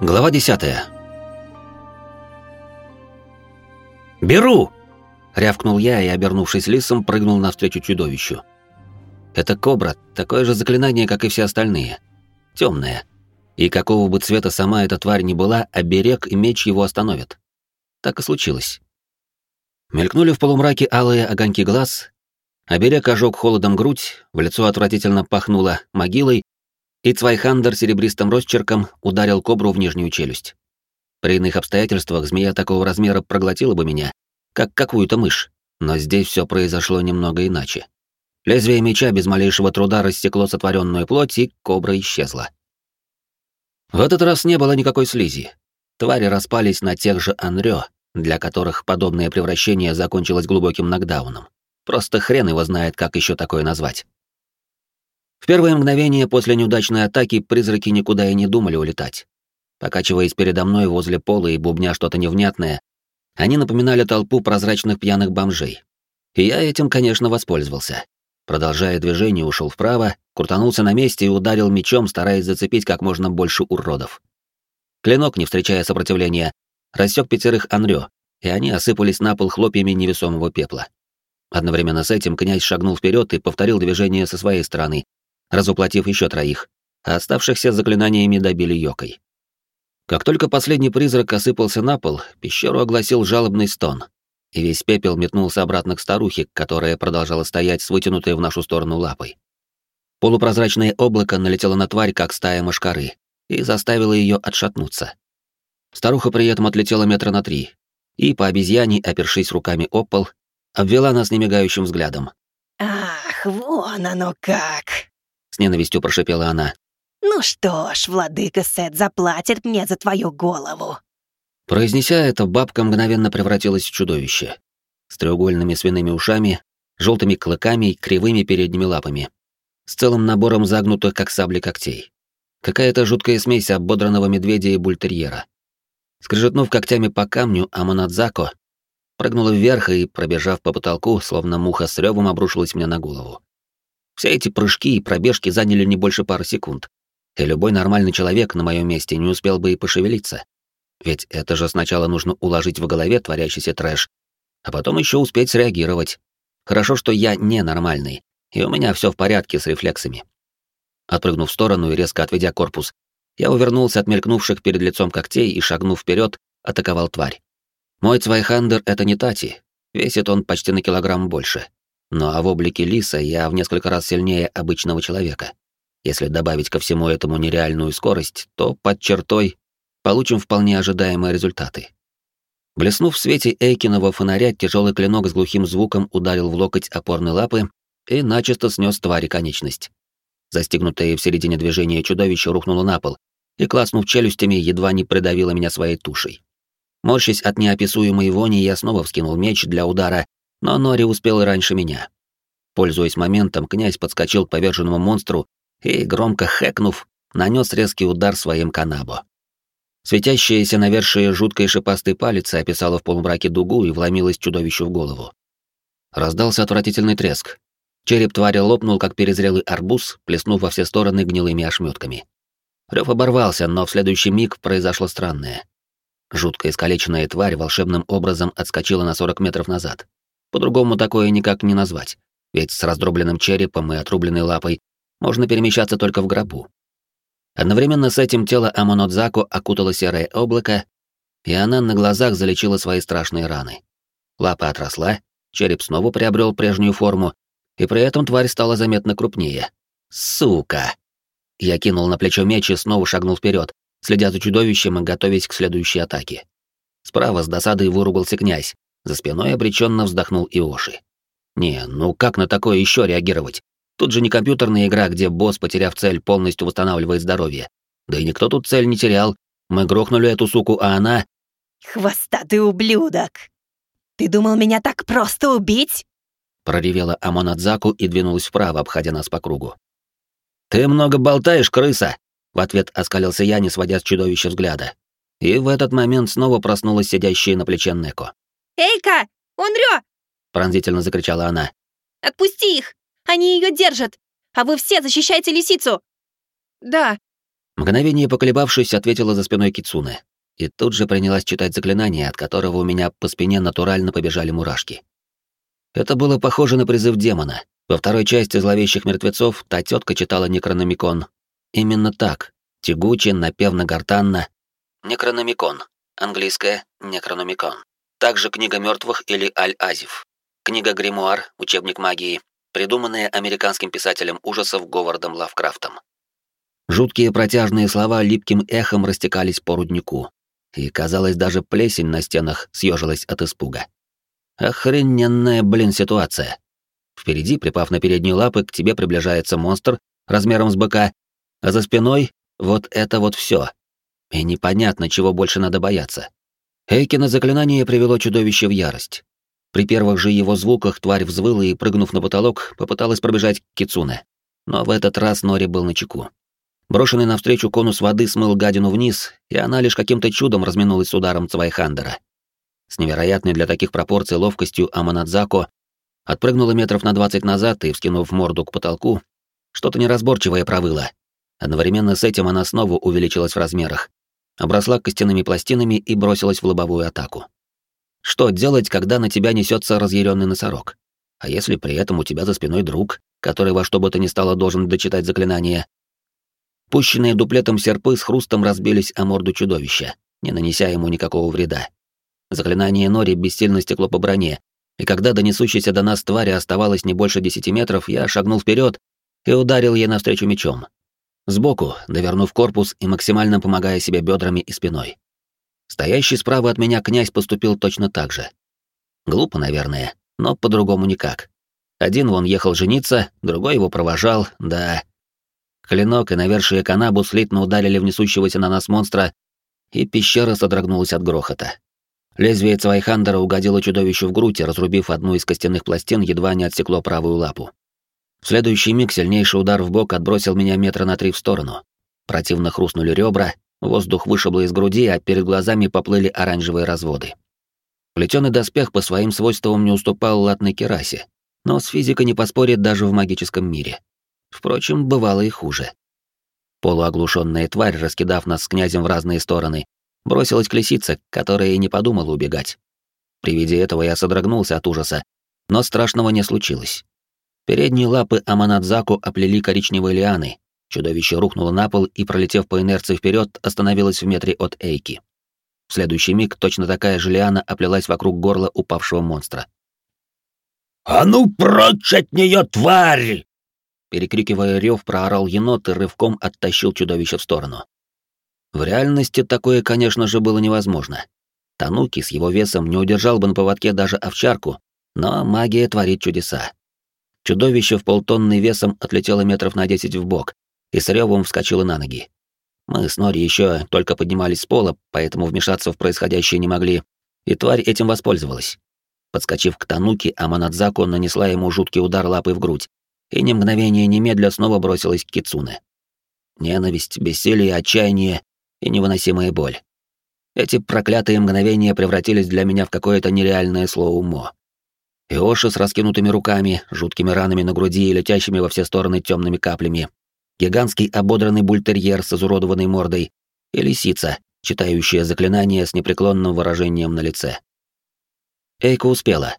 Глава 10. «Беру!» — рявкнул я и, обернувшись лисом, прыгнул навстречу чудовищу. Это кобра, такое же заклинание, как и все остальные. Темное. И какого бы цвета сама эта тварь ни была, оберег и меч его остановят. Так и случилось. Мелькнули в полумраке алые огоньки глаз, оберег ожег холодом грудь, в лицо отвратительно пахнуло могилой, и Цвайхандер серебристым росчерком ударил кобру в нижнюю челюсть. При иных обстоятельствах змея такого размера проглотила бы меня, как какую-то мышь, но здесь все произошло немного иначе. Лезвие меча без малейшего труда рассекло сотворенную плоть, и кобра исчезла. В этот раз не было никакой слизи. Твари распались на тех же онрё, для которых подобное превращение закончилось глубоким нокдауном. Просто хрен его знает, как еще такое назвать. В первое мгновение после неудачной атаки призраки никуда и не думали улетать. Покачиваясь передо мной возле пола и бубня что-то невнятное, они напоминали толпу прозрачных пьяных бомжей. И я этим, конечно, воспользовался. Продолжая движение, ушел вправо, крутанулся на месте и ударил мечом, стараясь зацепить как можно больше уродов. Клинок, не встречая сопротивления, рассек пятерых анрё, и они осыпались на пол хлопьями невесомого пепла. Одновременно с этим князь шагнул вперед и повторил движение со своей стороны, разуплотив еще троих, а оставшихся заклинаниями добили Йокой. Как только последний призрак осыпался на пол, пещеру огласил жалобный стон, и весь пепел метнулся обратно к старухе, которая продолжала стоять с вытянутой в нашу сторону лапой. Полупрозрачное облако налетело на тварь, как стая мошкары, и заставило ее отшатнуться. Старуха при этом отлетела метра на три, и, по обезьяне, опершись руками о пол, обвела нас немигающим взглядом. «Ах, вон оно как!» С ненавистью прошипела она. «Ну что ж, владыка Сет заплатит мне за твою голову». Произнеся это, бабка мгновенно превратилась в чудовище. С треугольными свиными ушами, желтыми клыками и кривыми передними лапами. С целым набором загнутых, как сабли, когтей. Какая-то жуткая смесь ободранного медведя и бультерьера. Скрежетнув когтями по камню, Аманадзако прыгнула вверх и, пробежав по потолку, словно муха с ревом обрушилась мне на голову. Все эти прыжки и пробежки заняли не больше пары секунд, и любой нормальный человек на моем месте не успел бы и пошевелиться. Ведь это же сначала нужно уложить в голове творящийся трэш, а потом еще успеть среагировать. Хорошо, что я ненормальный, и у меня все в порядке с рефлексами. Отпрыгнув в сторону и резко отведя корпус, я увернулся от мелькнувших перед лицом когтей и, шагнув вперед, атаковал тварь. Мой Цвайхандер — это не Тати, весит он почти на килограмм больше. Ну а в облике лиса я в несколько раз сильнее обычного человека. Если добавить ко всему этому нереальную скорость, то под чертой получим вполне ожидаемые результаты. Блеснув в свете Эйкиного фонаря, тяжелый клинок с глухим звуком ударил в локоть опорной лапы и начисто снес твари конечность. Застегнутое в середине движения чудовище рухнуло на пол и, класнув челюстями, едва не придавило меня своей тушей. Морщась от неописуемой вони, я снова вскинул меч для удара но Нори успел раньше меня. Пользуясь моментом, князь подскочил к поверженному монстру и, громко хэкнув, нанес резкий удар своим канабо. Светящаяся навершие жуткой шипастой палец описала в полумраке дугу и вломилась чудовищу в голову. Раздался отвратительный треск. Череп твари лопнул, как перезрелый арбуз, плеснув во все стороны гнилыми ошметками. Рев оборвался, но в следующий миг произошло странное. Жуткая искалеченная тварь волшебным образом отскочила на 40 метров назад. По-другому такое никак не назвать, ведь с раздробленным черепом и отрубленной лапой можно перемещаться только в гробу. Одновременно с этим тело Амонодзаку окутало серое облако, и она на глазах залечила свои страшные раны. Лапа отросла, череп снова приобрел прежнюю форму, и при этом тварь стала заметно крупнее. Сука! Я кинул на плечо меч и снова шагнул вперед, следя за чудовищем и готовясь к следующей атаке. Справа с досадой выругался князь, за спиной обреченно вздохнул Иоши. Не, ну как на такое еще реагировать? Тут же не компьютерная игра, где босс, потеряв цель, полностью восстанавливает здоровье. Да и никто тут цель не терял. Мы грохнули эту суку, а она... «Хвостатый ублюдок! Ты думал меня так просто убить?» Проревела Амонадзаку и двинулась вправо, обходя нас по кругу. «Ты много болтаешь, крыса!» В ответ оскалился я, не сводя с чудовища взгляда. И в этот момент снова проснулась сидящая на плече Неко. «Эйка! Он рё!» — пронзительно закричала она. «Отпусти их! Они ее держат! А вы все защищайте лисицу!» «Да!» Мгновение поколебавшись, ответила за спиной Кицуны. И тут же принялась читать заклинание, от которого у меня по спине натурально побежали мурашки. Это было похоже на призыв демона. Во второй части «Зловещих мертвецов» та тетка читала Некрономикон. Именно так. Тягуче, напевно-гортанно. Некрономикон. Английское «Некрономикон». Также книга мертвых или Аль-Азив. Книга Гримуар, учебник магии, придуманная американским писателем ужасов Говардом Лавкрафтом. Жуткие протяжные слова липким эхом растекались по руднику, и, казалось, даже плесень на стенах съежилась от испуга. Охрененная, блин, ситуация. Впереди, припав на передние лапы, к тебе приближается монстр размером с быка, а за спиной вот это вот все. И непонятно, чего больше надо бояться. Эйкино заклинание привело чудовище в ярость. При первых же его звуках тварь взвыла и, прыгнув на потолок, попыталась пробежать к Кицуне. Но в этот раз Нори был начеку. Брошенный навстречу конус воды смыл гадину вниз, и она лишь каким-то чудом разминулась с ударом Цвайхандера. С невероятной для таких пропорций ловкостью Аманадзако отпрыгнула метров на двадцать назад и, вскинув морду к потолку, что-то неразборчивое провыло. Одновременно с этим она снова увеличилась в размерах, обросла костяными пластинами и бросилась в лобовую атаку. Что делать, когда на тебя несется разъяренный носорог? А если при этом у тебя за спиной друг, который во что бы то ни стало должен дочитать заклинание? Пущенные дуплетом серпы с хрустом разбились о морду чудовища, не нанеся ему никакого вреда. Заклинание Нори бессильно стекло по броне, и когда до несущейся до нас твари оставалось не больше десяти метров, я шагнул вперед и ударил ей навстречу мечом. Сбоку, довернув корпус и максимально помогая себе бедрами и спиной. Стоящий справа от меня князь поступил точно так же. Глупо, наверное, но по-другому никак. Один вон ехал жениться, другой его провожал, да. Клинок и навершие канабу слитно ударили в несущегося на нас монстра, и пещера содрогнулась от грохота. Лезвие Цвайхандера угодило чудовищу в грудь, разрубив одну из костяных пластин, едва не отсекло правую лапу. В следующий миг сильнейший удар в бок отбросил меня метра на три в сторону. Противно хрустнули ребра, воздух вышибло из груди, а перед глазами поплыли оранжевые разводы. Плетеный доспех по своим свойствам не уступал латной керасе, но с физикой не поспорит даже в магическом мире. Впрочем, бывало и хуже. Полуоглушенная тварь, раскидав нас с князем в разные стороны, бросилась к лисице, которая и не подумала убегать. При виде этого я содрогнулся от ужаса, но страшного не случилось. Передние лапы Аманадзаку оплели коричневые лианы. Чудовище рухнуло на пол и, пролетев по инерции вперед, остановилось в метре от Эйки. В следующий миг точно такая же лиана оплелась вокруг горла упавшего монстра. «А ну прочь от нее, тварь!» Перекрикивая рев, проорал енот и рывком оттащил чудовище в сторону. В реальности такое, конечно же, было невозможно. Тануки с его весом не удержал бы на поводке даже овчарку, но магия творит чудеса. Чудовище в полтонны весом отлетело метров на десять в бок и с ревом вскочило на ноги. Мы с Нори еще только поднимались с пола, поэтому вмешаться в происходящее не могли, и тварь этим воспользовалась. Подскочив к Тануки, Аманадзаку нанесла ему жуткий удар лапой в грудь, и ни мгновения немедля снова бросилась к Кицуне. Ненависть, бессилие, отчаяние и невыносимая боль. Эти проклятые мгновения превратились для меня в какое-то нереальное слово умо. Иоши с раскинутыми руками, жуткими ранами на груди и летящими во все стороны темными каплями, гигантский ободранный бультерьер с изуродованной мордой и лисица, читающая заклинание с непреклонным выражением на лице. Эйка успела.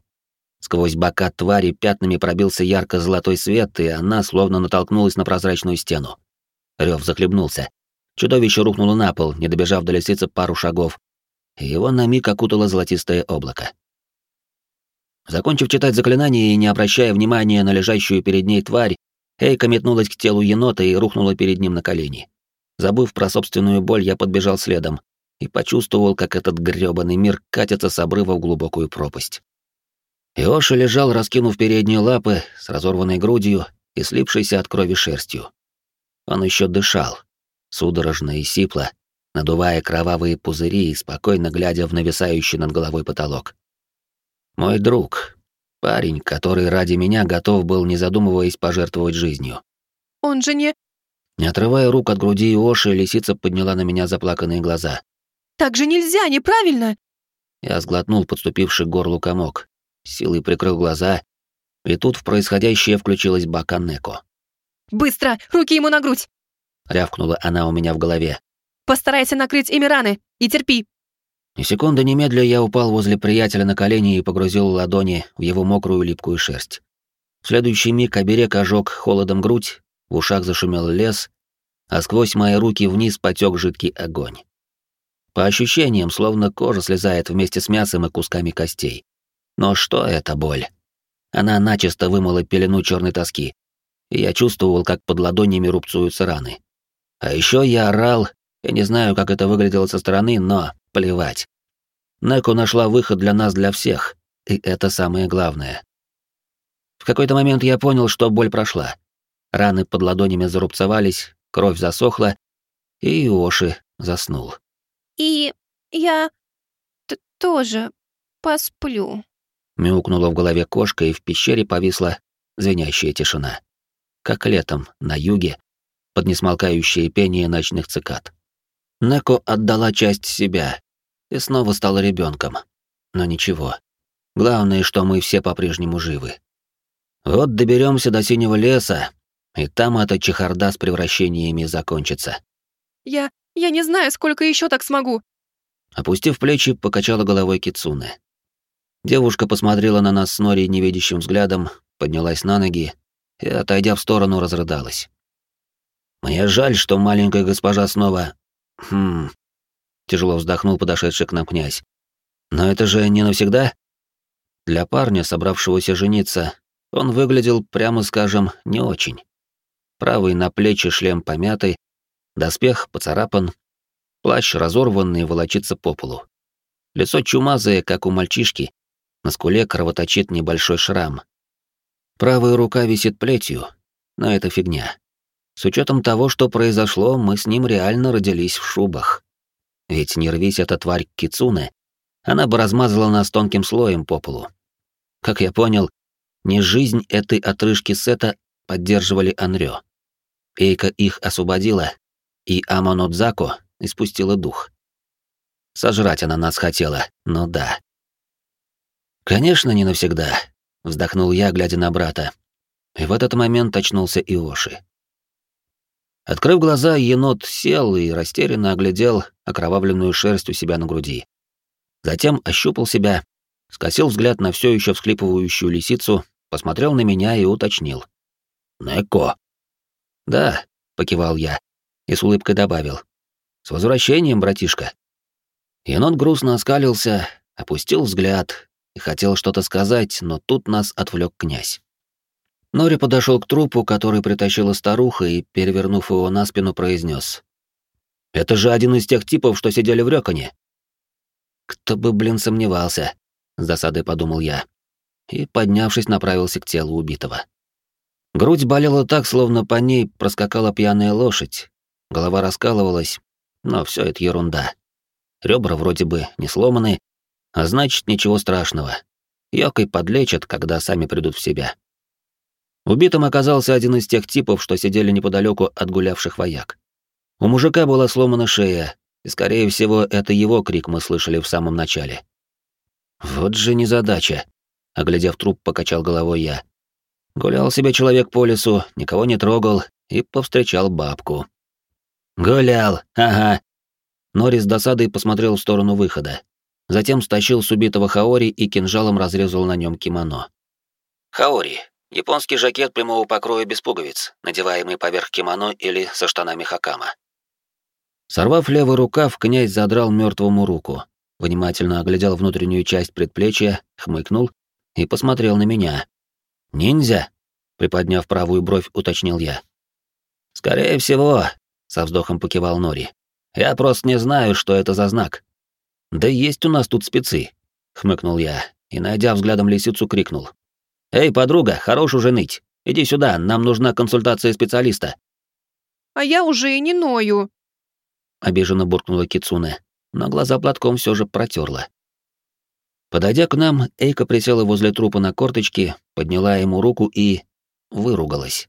Сквозь бока твари пятнами пробился ярко-золотой свет, и она словно натолкнулась на прозрачную стену. Рев захлебнулся. Чудовище рухнуло на пол, не добежав до лисицы пару шагов, его на миг окутало золотистое облако. Закончив читать заклинание и не обращая внимания на лежащую перед ней тварь, Эйка метнулась к телу енота и рухнула перед ним на колени. Забыв про собственную боль, я подбежал следом и почувствовал, как этот грёбаный мир катится с обрыва в глубокую пропасть. Иоши лежал, раскинув передние лапы с разорванной грудью и слипшейся от крови шерстью. Он еще дышал, судорожно и сипло, надувая кровавые пузыри и спокойно глядя в нависающий над головой потолок. Мой друг. Парень, который ради меня готов был, не задумываясь, пожертвовать жизнью. Он же не... Не отрывая рук от груди Иоши, лисица подняла на меня заплаканные глаза. Так же нельзя, неправильно. Я сглотнул подступивший к горлу комок, силой прикрыл глаза, и тут в происходящее включилась Баканеко. Быстро! Руки ему на грудь! рявкнула она у меня в голове. Постарайся накрыть ими раны и терпи. Ни секунды немедля я упал возле приятеля на колени и погрузил ладони в его мокрую липкую шерсть. В следующий миг оберег ожег холодом грудь, в ушах зашумел лес, а сквозь мои руки вниз потек жидкий огонь. По ощущениям, словно кожа слезает вместе с мясом и кусками костей. Но что это боль? Она начисто вымыла пелену черной тоски, и я чувствовал, как под ладонями рубцуются раны. А еще я орал, я не знаю, как это выглядело со стороны, но плевать. Неко нашла выход для нас, для всех, и это самое главное. В какой-то момент я понял, что боль прошла. Раны под ладонями зарубцевались, кровь засохла, и Иоши заснул. И я тоже посплю. Мяукнула в голове кошка, и в пещере повисла звенящая тишина. Как летом, на юге, под несмолкающее пение ночных цикад. Неко отдала часть себя и снова стала ребенком. Но ничего. Главное, что мы все по-прежнему живы. Вот доберемся до синего леса, и там эта чехарда с превращениями закончится. Я... я не знаю, сколько еще так смогу. Опустив плечи, покачала головой Кицуне. Девушка посмотрела на нас с Нори невидящим взглядом, поднялась на ноги и, отойдя в сторону, разрыдалась. «Мне жаль, что маленькая госпожа снова... Хм...» Тяжело вздохнул подошедший к нам князь. «Но это же не навсегда?» Для парня, собравшегося жениться, он выглядел, прямо скажем, не очень. Правый на плечи шлем помятый, доспех поцарапан, плащ разорванный волочится по полу. Лицо чумазое, как у мальчишки, на скуле кровоточит небольшой шрам. Правая рука висит плетью, но это фигня. С учетом того, что произошло, мы с ним реально родились в шубах. Ведь не рвись эта тварь Кицуне, она бы размазала нас тонким слоем по полу. Как я понял, не жизнь этой отрыжки сета поддерживали Анрё. Эйка их освободила, и Амонодзако испустила дух. Сожрать она нас хотела, но да. «Конечно, не навсегда», — вздохнул я, глядя на брата. И в этот момент очнулся Иоши. Открыв глаза, енот сел и растерянно оглядел окровавленную шерсть у себя на груди. Затем ощупал себя, скосил взгляд на все еще всхлипывающую лисицу, посмотрел на меня и уточнил. «Неко». «Да», — покивал я и с улыбкой добавил. «С возвращением, братишка». Енот грустно оскалился, опустил взгляд и хотел что-то сказать, но тут нас отвлек князь. Нори подошел к трупу, который притащила старуха, и, перевернув его на спину, произнес: «Это же один из тех типов, что сидели в Рёконе». «Кто бы, блин, сомневался», — с досадой подумал я, и, поднявшись, направился к телу убитого. Грудь болела так, словно по ней проскакала пьяная лошадь, голова раскалывалась, но все это ерунда. Ребра вроде бы не сломаны, а значит, ничего страшного. Йокой подлечат, когда сами придут в себя. Убитым оказался один из тех типов, что сидели неподалеку от гулявших вояк. У мужика была сломана шея, и, скорее всего, это его крик мы слышали в самом начале. Вот же незадача. Оглядев труп, покачал головой я. Гулял себе человек по лесу, никого не трогал и повстречал бабку. «Гулял, ага». Нори с досадой посмотрел в сторону выхода. Затем стащил с убитого Хаори и кинжалом разрезал на нем кимоно. Хаори — японский жакет прямого покроя без пуговиц, надеваемый поверх кимоно или со штанами хакама. Сорвав левый рукав, князь задрал мертвому руку, внимательно оглядел внутреннюю часть предплечья, хмыкнул и посмотрел на меня. «Ниндзя?» — приподняв правую бровь, уточнил я. «Скорее всего», — со вздохом покивал Нори. «Я просто не знаю, что это за знак». «Да есть у нас тут спецы», — хмыкнул я и, найдя взглядом лисицу, крикнул. «Эй, подруга, хорош уже ныть. Иди сюда, нам нужна консультация специалиста». «А я уже и не ною», — обиженно буркнула Кицуне, но глаза платком все же протерла. Подойдя к нам, Эйка присела возле трупа на корточки, подняла ему руку и... выругалась.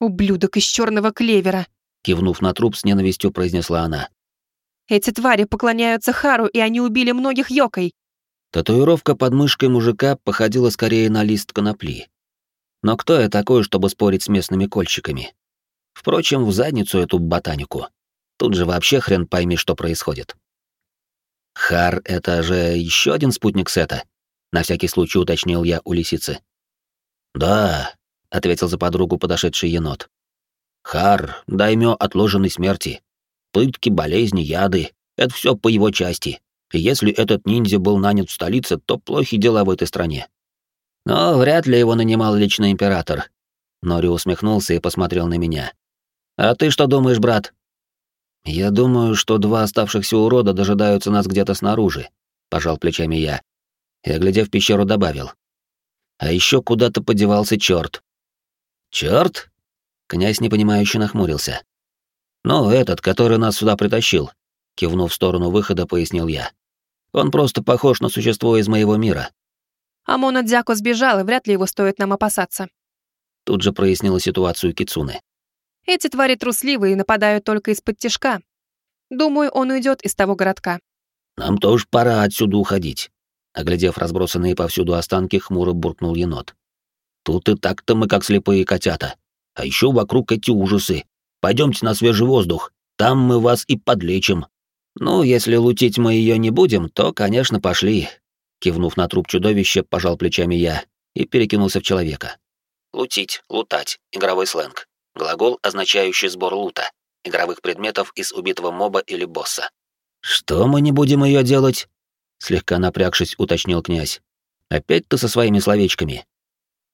«Ублюдок из черного клевера», — кивнув на труп, с ненавистью произнесла она. Эти твари поклоняются Хару, и они убили многих Йокой. Татуировка под мышкой мужика походила скорее на лист конопли. Но кто я такой, чтобы спорить с местными кольщиками? Впрочем, в задницу эту ботанику. Тут же вообще хрен пойми, что происходит. Хар — это же еще один спутник Сета? На всякий случай уточнил я у лисицы. Да, ответил за подругу подошедший енот. Хар, даймё отложенной смерти. Пытки, болезни, яды — это все по его части. И если этот ниндзя был нанят в столице, то плохи дела в этой стране. Но вряд ли его нанимал лично император. Нори усмехнулся и посмотрел на меня. А ты что думаешь, брат? Я думаю, что два оставшихся урода дожидаются нас где-то снаружи, пожал плечами я. И, оглядев пещеру, добавил. А еще куда-то подевался черт. Черт? Князь непонимающе нахмурился. «Ну, этот, который нас сюда притащил», — кивнув в сторону выхода, пояснил я. «Он просто похож на существо из моего мира». Амона Дзяко сбежал, и вряд ли его стоит нам опасаться. Тут же прояснила ситуацию Кицуны. Эти твари трусливые и нападают только из-под тяжка. Думаю, он уйдет из того городка. Нам тоже пора отсюда уходить. Оглядев разбросанные повсюду останки, хмуро буркнул енот. Тут и так-то мы как слепые котята. А еще вокруг эти ужасы. Пойдемте на свежий воздух, там мы вас и подлечим. Ну, если лутить мы ее не будем, то, конечно, пошли. Кивнув на труп чудовища, пожал плечами я и перекинулся в человека. Лутить, лутать, игровой сленг. Глагол, означающий сбор лута, игровых предметов из убитого моба или босса. Что мы не будем ее делать? Слегка напрягшись, уточнил князь. Опять ты со своими словечками.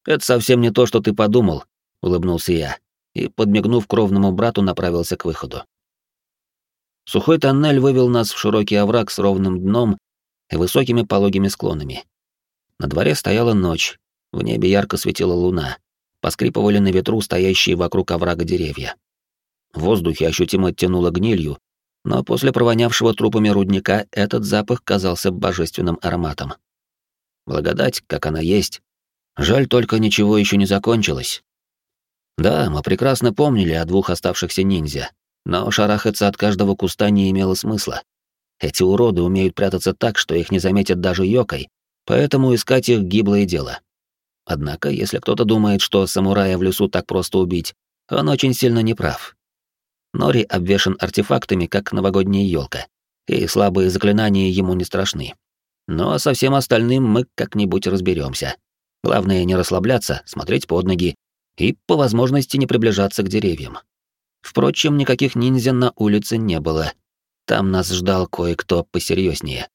Это совсем не то, что ты подумал, улыбнулся я и, подмигнув кровному брату, направился к выходу. Сухой тоннель вывел нас в широкий овраг с ровным дном и высокими пологими склонами. На дворе стояла ночь, в небе ярко светила луна, поскрипывали на ветру стоящие вокруг оврага деревья. В воздухе ощутимо тянуло гнилью, но после провонявшего трупами рудника этот запах казался божественным ароматом. Благодать, как она есть. Жаль только ничего еще не закончилось. Да, мы прекрасно помнили о двух оставшихся ниндзя, но шарахаться от каждого куста не имело смысла. Эти уроды умеют прятаться так, что их не заметят даже йокой, поэтому искать их гиблое дело. Однако, если кто-то думает, что самурая в лесу так просто убить, он очень сильно неправ. Нори обвешан артефактами, как новогодняя елка, и слабые заклинания ему не страшны. Но со всем остальным мы как-нибудь разберемся. Главное не расслабляться, смотреть под ноги и по возможности не приближаться к деревьям. Впрочем, никаких ниндзя на улице не было. Там нас ждал кое-кто посерьезнее.